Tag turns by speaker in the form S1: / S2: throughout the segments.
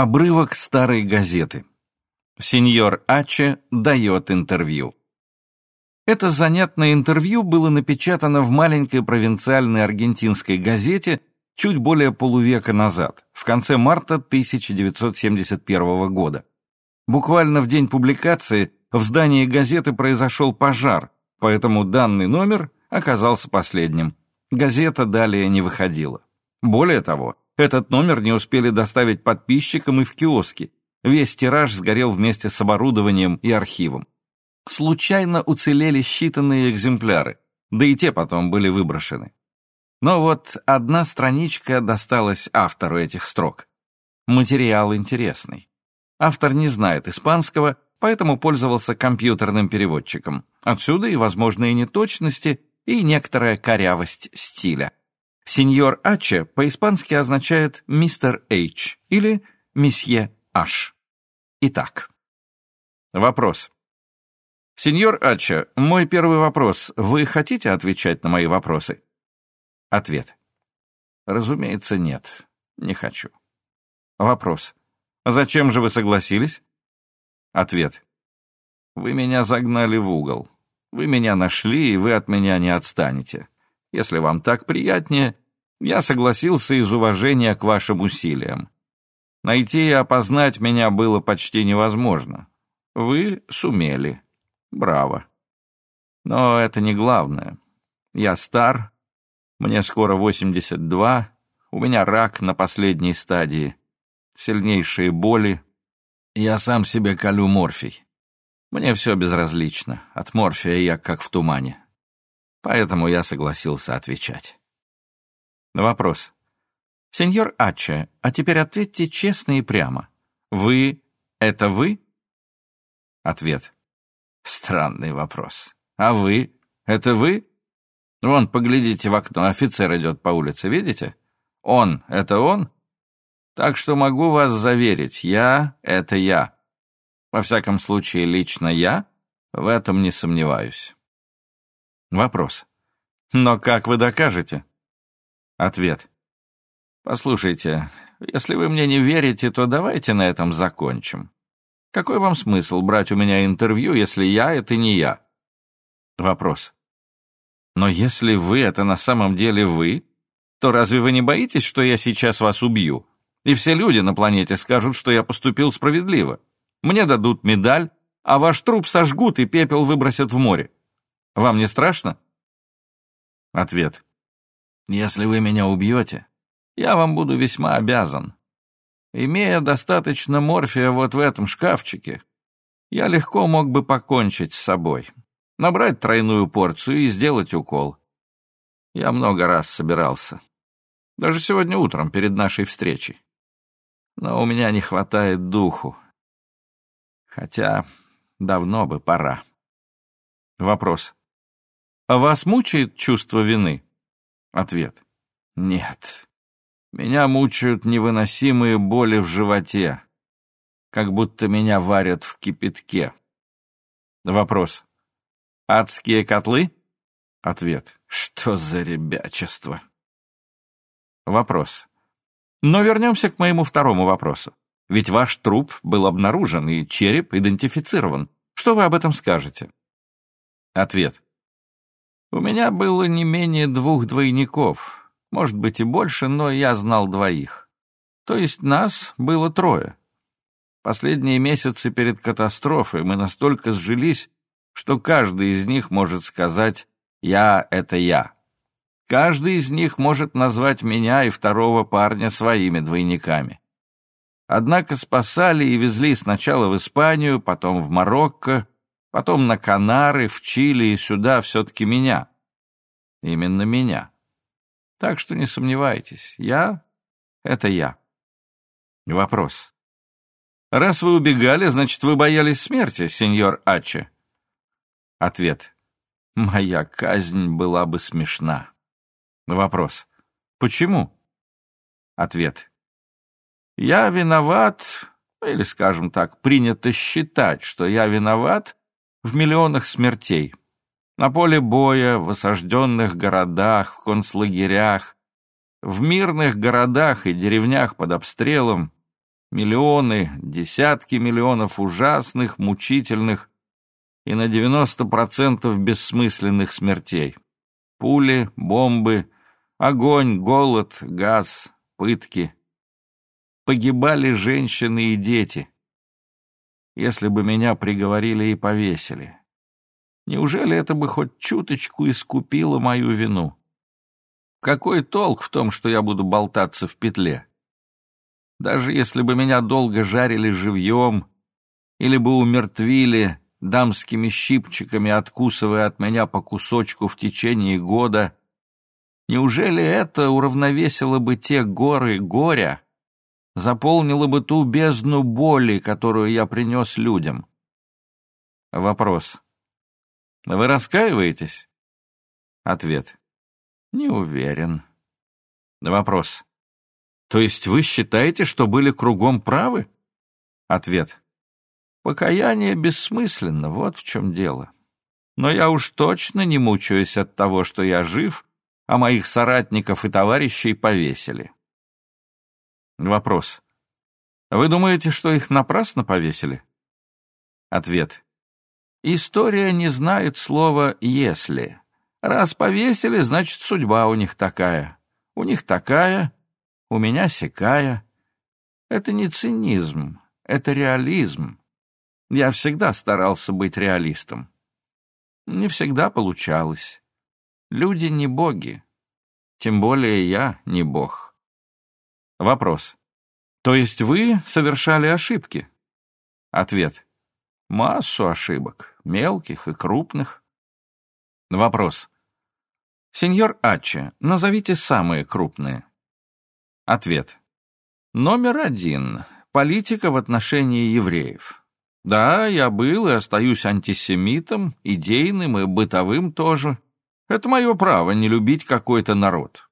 S1: Обрывок старой газеты. Сеньор Аче дает интервью. Это занятное интервью было напечатано в маленькой провинциальной аргентинской газете чуть более полувека назад, в конце марта 1971 года. Буквально в день публикации в здании газеты произошел пожар, поэтому данный номер оказался последним. Газета далее не выходила. Более того, этот номер не успели доставить подписчикам и в киоски. Весь тираж сгорел вместе с оборудованием и архивом. Случайно уцелели считанные экземпляры, да и те потом были выброшены. Но вот одна страничка досталась автору этих строк. Материал интересный. Автор не знает испанского, поэтому пользовался компьютерным переводчиком. Отсюда и возможные неточности, и некоторая корявость стиля. Сеньор Аче по-испански означает «мистер H» или «месье H». Итак. Вопрос. Сеньор Аче, мой первый вопрос. Вы хотите отвечать на мои вопросы? Ответ. Разумеется, нет. Не хочу. Вопрос. Зачем же вы согласились? Ответ. Вы меня загнали в угол. Вы меня нашли, и вы от меня не отстанете. Если вам так приятнее, я согласился из уважения к вашим усилиям. Найти и опознать меня было почти невозможно. Вы сумели. Браво. Но это не главное. Я стар, мне скоро 82, у меня рак на последней стадии, сильнейшие боли. Я сам себе колю морфий. Мне все безразлично, от морфия я как в тумане. Поэтому я согласился отвечать. Вопрос. Сеньор Аче, а теперь ответьте честно и прямо. Вы — это вы? Ответ. Странный вопрос. А вы? Это вы? Вон, поглядите в окно, офицер идет по улице, видите? Он — это он? Так что могу вас заверить, я — это я. Во всяком случае, лично я в этом не сомневаюсь. Вопрос. Но как вы докажете? Ответ. Послушайте, если вы мне не верите, то давайте на этом закончим. Какой вам смысл брать у меня интервью, если я — это не я? Вопрос. Но если вы — это на самом деле вы, то разве вы не боитесь, что я сейчас вас убью? И все люди на планете скажут, что я поступил справедливо. Мне дадут медаль, а ваш труп сожгут и пепел выбросят в море. Вам не страшно? Ответ. Если вы меня убьете, я вам буду весьма обязан. Имея достаточно морфия вот в этом шкафчике, я легко мог бы покончить с собой, набрать тройную порцию и сделать укол. Я много раз собирался. Даже сегодня утром, перед нашей встречей. Но у меня не хватает духу. Хотя давно бы пора. Вопрос. А вас мучает чувство вины? Ответ. Нет. Меня мучают невыносимые боли в животе, как будто меня варят в кипятке. Вопрос. Адские котлы? Ответ. Что за ребячество? Вопрос. Но вернемся к моему второму вопросу. Ведь ваш труп был обнаружен и череп идентифицирован. Что вы об этом скажете? Ответ. У меня было не менее двух двойников, может быть и больше, но я знал двоих. То есть нас было трое. Последние месяцы перед катастрофой мы настолько сжились, что каждый из них может сказать «я — это я». Каждый из них может назвать меня и второго парня своими двойниками. Однако спасали и везли сначала в Испанию, потом в Марокко, потом на Канары, в Чили и сюда все-таки меня. Именно меня. Так что не сомневайтесь, я — это я. Вопрос. Раз вы убегали, значит, вы боялись смерти, сеньор Аче? Ответ. Моя казнь была бы смешна. Вопрос. Почему? Ответ. Я виноват, или, скажем так, принято считать, что я виноват в миллионах смертей. На поле боя, в осажденных городах, в концлагерях, в мирных городах и деревнях под обстрелом. Миллионы, десятки миллионов ужасных, мучительных и на 90% бессмысленных смертей. Пули, бомбы, огонь, голод, газ, пытки. Погибали женщины и дети. Если бы меня приговорили и повесили. Неужели это бы хоть чуточку искупило мою вину? Какой толк в том, что я буду болтаться в петле? Даже если бы меня долго жарили живьем или бы умертвили дамскими щипчиками, откусывая от меня по кусочку в течение года, неужели это уравновесило бы те горы горя, заполнило бы ту бездну боли, которую я принес людям? Вопрос. Вы раскаиваетесь? Ответ. Не уверен. Вопрос. То есть вы считаете, что были кругом правы? Ответ. Покаяние бессмысленно, вот в чем дело. Но я уж точно не мучаюсь от того, что я жив, а моих соратников и товарищей повесили. Вопрос. Вы думаете, что их напрасно повесили? Ответ. История не знает слова «если». Раз повесили, значит, судьба у них такая. У них такая, у меня сякая. Это не цинизм, это реализм. Я всегда старался быть реалистом. Не всегда получалось. Люди не боги. Тем более я не бог. Вопрос. То есть вы совершали ошибки? Ответ. Массу ошибок, мелких и крупных. Вопрос. Сеньор Аче, назовите самые крупные. Ответ. Номер один. Политика в отношении евреев. Да, я был и остаюсь антисемитом, идейным и бытовым тоже. Это мое право не любить какой-то народ.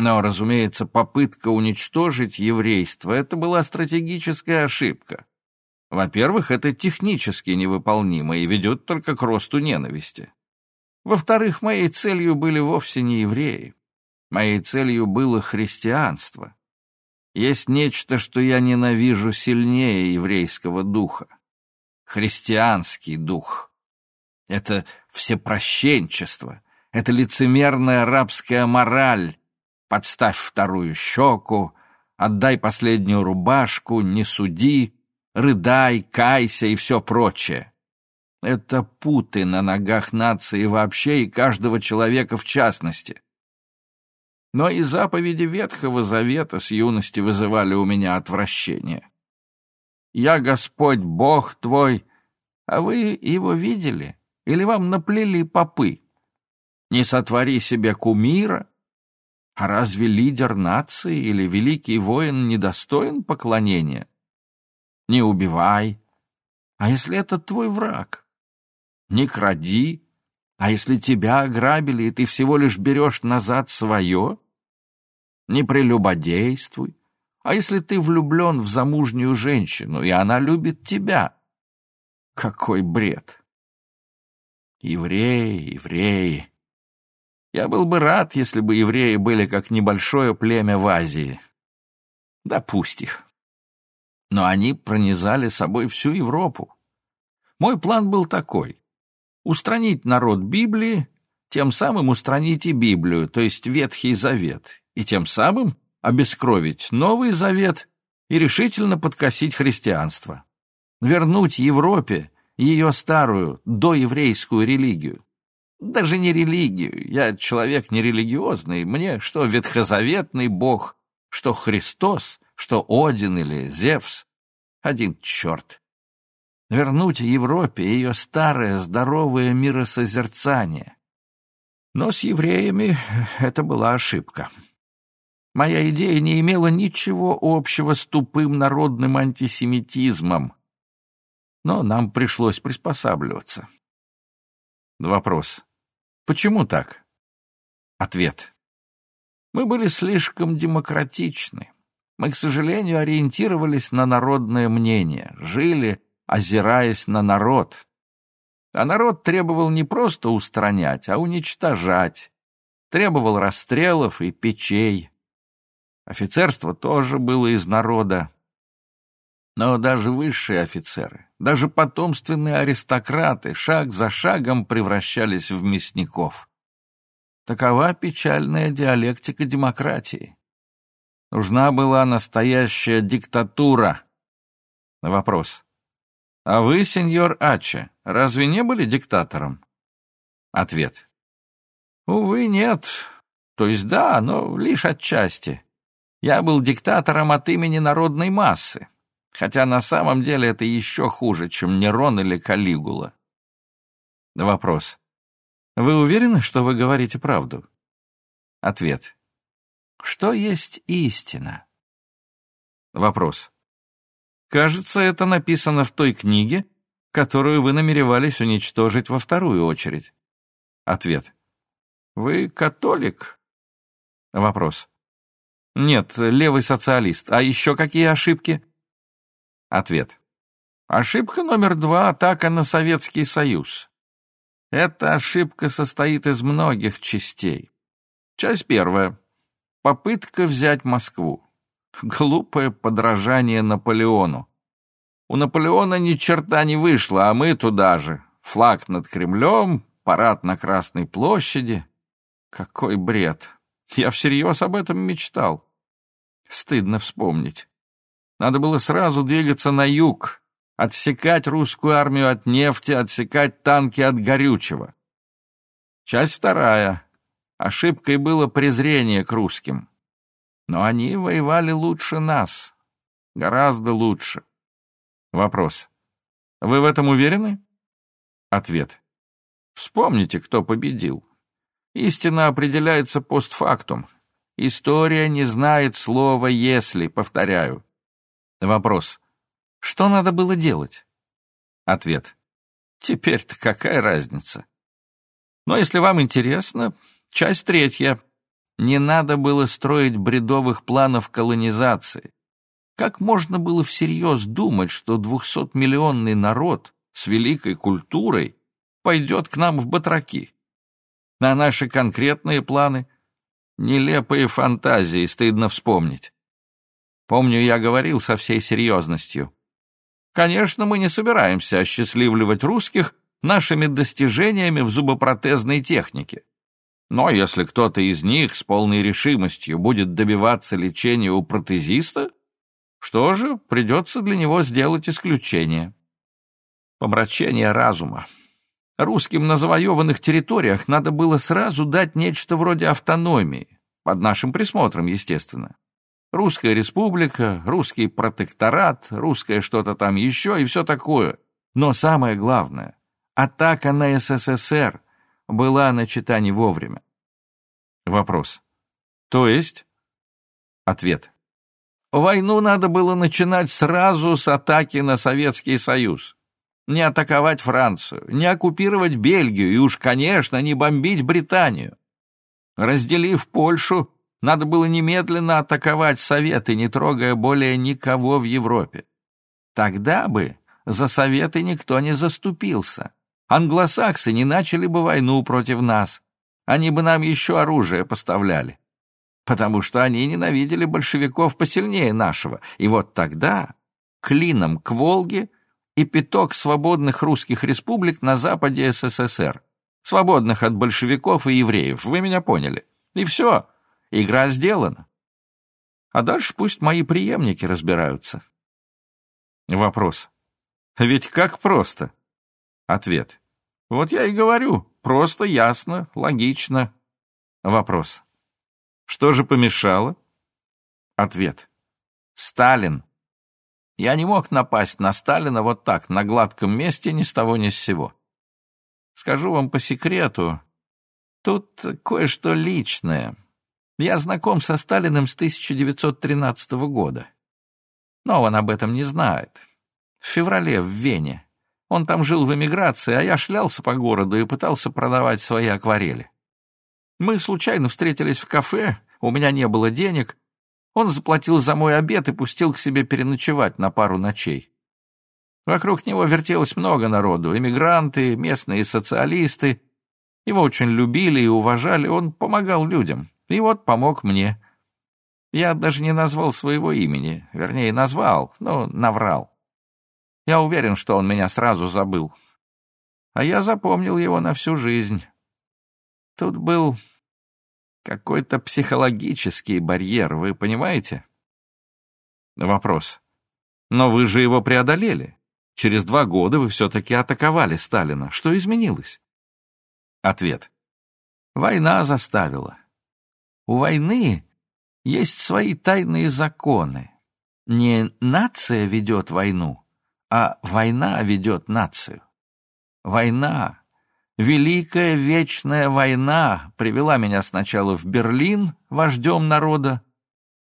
S1: Но, разумеется, попытка уничтожить еврейство — это была стратегическая ошибка. Во-первых, это технически невыполнимо и ведет только к росту ненависти. Во-вторых, моей целью были вовсе не евреи. Моей целью было христианство. Есть нечто, что я ненавижу сильнее еврейского духа. Христианский дух. Это всепрощенчество, это лицемерная рабская мораль. Подставь вторую щеку, отдай последнюю рубашку, не суди, рыдай, кайся и все прочее. Это путы на ногах нации вообще и каждого человека в частности. Но и заповеди Ветхого Завета с юности вызывали у меня отвращение. «Я Господь Бог твой», а вы его видели? Или вам наплели попы? Не сотвори себе кумира? А разве лидер нации или великий воин недостоин поклонения? Не убивай. А если это твой враг? не кради, а если тебя ограбили, и ты всего лишь берешь назад свое, не прелюбодействуй, а если ты влюблен в замужнюю женщину, и она любит тебя, какой бред! Евреи, евреи. Я был бы рад, если бы евреи были как небольшое племя в Азии. Да пусть их. Но они пронизали собой всю Европу. Мой план был такой устранить народ Библии, тем самым устранить и Библию, то есть Ветхий Завет, и тем самым обескровить Новый Завет и решительно подкосить христианство. Вернуть Европе ее старую, доеврейскую религию. Даже не религию, я человек нерелигиозный, мне что ветхозаветный бог, что Христос, что Один или Зевс, один черт вернуть Европе ее старое здоровое миросозерцание. Но с евреями это была ошибка. Моя идея не имела ничего общего с тупым народным антисемитизмом, но нам пришлось приспосабливаться. Вопрос. Почему так? Ответ. Мы были слишком демократичны. Мы, к сожалению, ориентировались на народное мнение, жили озираясь на народ. А народ требовал не просто устранять, а уничтожать. Требовал расстрелов и печей. Офицерство тоже было из народа. Но даже высшие офицеры, даже потомственные аристократы шаг за шагом превращались в мясников. Такова печальная диалектика демократии. Нужна была настоящая диктатура. Вопрос. А вы, сеньор Ача, разве не были диктатором? Ответ. Увы, нет. То есть да, но лишь отчасти. Я был диктатором от имени народной массы, хотя на самом деле это еще хуже, чем Нерон или Калигула. Вопрос. Вы уверены, что вы говорите правду? Ответ. Что есть истина? Вопрос. Кажется, это написано в той книге, которую вы намеревались уничтожить во вторую очередь. Ответ. Вы католик? Вопрос. Нет, левый социалист. А еще какие ошибки? Ответ. Ошибка номер два — атака на Советский Союз. Эта ошибка состоит из многих частей. Часть первая. Попытка взять Москву. Глупое подражание Наполеону. У Наполеона ни черта не вышло, а мы туда же. Флаг над Кремлем, парад на Красной площади. Какой бред! Я всерьез об этом мечтал. Стыдно вспомнить. Надо было сразу двигаться на юг, отсекать русскую армию от нефти, отсекать танки от горючего. Часть вторая. Ошибкой было презрение к русским. Но они воевали лучше нас. Гораздо лучше. Вопрос. Вы в этом уверены? Ответ. Вспомните, кто победил. Истина определяется постфактум. История не знает слова «если», повторяю. Вопрос. Что надо было делать? Ответ. Теперь-то какая разница? Но если вам интересно, часть третья. Не надо было строить бредовых планов колонизации. Как можно было всерьез думать, что двухсотмиллионный народ с великой культурой пойдет к нам в батраки? На наши конкретные планы нелепые фантазии, стыдно вспомнить. Помню, я говорил со всей серьезностью. Конечно, мы не собираемся осчастливливать русских нашими достижениями в зубопротезной технике. Но если кто-то из них с полной решимостью будет добиваться лечения у протезиста, что же, придется для него сделать исключение. Помрачение разума. Русским на завоеванных территориях надо было сразу дать нечто вроде автономии, под нашим присмотром, естественно. Русская республика, русский протекторат, русское что-то там еще и все такое. Но самое главное — атака на СССР — была начата не вовремя. Вопрос. То есть? Ответ. Войну надо было начинать сразу с атаки на Советский Союз. Не атаковать Францию, не оккупировать Бельгию и уж, конечно, не бомбить Британию. Разделив Польшу, надо было немедленно атаковать Советы, не трогая более никого в Европе. Тогда бы за Советы никто не заступился англосаксы не начали бы войну против нас. Они бы нам еще оружие поставляли. Потому что они ненавидели большевиков посильнее нашего. И вот тогда клином к Волге и пяток свободных русских республик на западе СССР. Свободных от большевиков и евреев, вы меня поняли. И все, игра сделана. А дальше пусть мои преемники разбираются. Вопрос. Ведь как просто? Ответ. Вот я и говорю, просто, ясно, логично. Вопрос. Что же помешало? Ответ. Сталин. Я не мог напасть на Сталина вот так, на гладком месте, ни с того ни с сего. Скажу вам по секрету, тут кое-что личное. Я знаком со Сталиным с 1913 года. Но он об этом не знает. В феврале в Вене он там жил в эмиграции, а я шлялся по городу и пытался продавать свои акварели. Мы случайно встретились в кафе, у меня не было денег. Он заплатил за мой обед и пустил к себе переночевать на пару ночей. Вокруг него вертелось много народу, эмигранты, местные социалисты. Его очень любили и уважали, он помогал людям. И вот помог мне. Я даже не назвал своего имени, вернее, назвал, но наврал. Я уверен, что он меня сразу забыл. А я запомнил его на всю жизнь. Тут был какой-то психологический барьер, вы понимаете? Вопрос. Но вы же его преодолели. Через два года вы все-таки атаковали Сталина. Что изменилось? Ответ. Война заставила. У войны есть свои тайные законы. Не нация ведет войну, а война ведет нацию. Война, великая вечная война привела меня сначала в Берлин, вождем народа,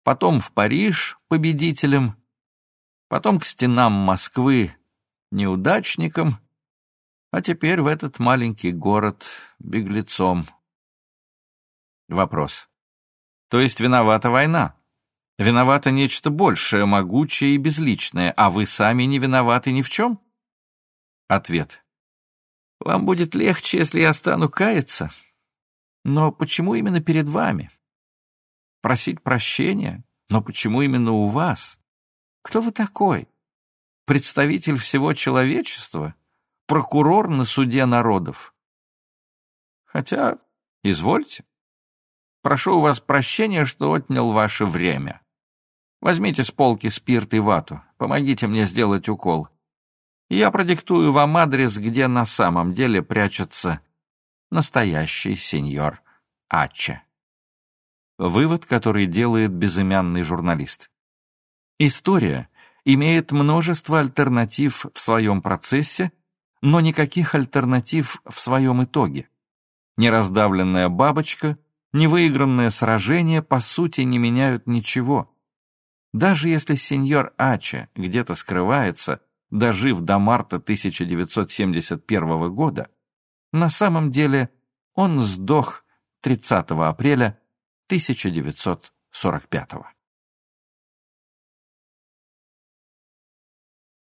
S1: потом в Париж, победителем, потом к стенам Москвы, неудачником, а теперь в этот маленький город беглецом. Вопрос. То есть виновата война? Виновато нечто большее, могучее и безличное, а вы сами не виноваты ни в чем? Ответ. Вам будет легче, если я стану каяться. Но почему именно перед вами? Просить прощения? Но почему именно у вас? Кто вы такой? Представитель всего человечества? Прокурор на суде народов? Хотя, извольте. Прошу у вас прощения, что отнял ваше время. Возьмите с полки спирт и вату, помогите мне сделать укол. Я продиктую вам адрес, где на самом деле прячется настоящий сеньор Аче. Вывод, который делает безымянный журналист. История имеет множество альтернатив в своем процессе, но никаких альтернатив в своем итоге. Нераздавленная бабочка, невыигранное сражение по сути не меняют ничего. Даже если сеньор Ача где-то скрывается, дожив до марта 1971 года, на самом деле он сдох 30 апреля 1945 года.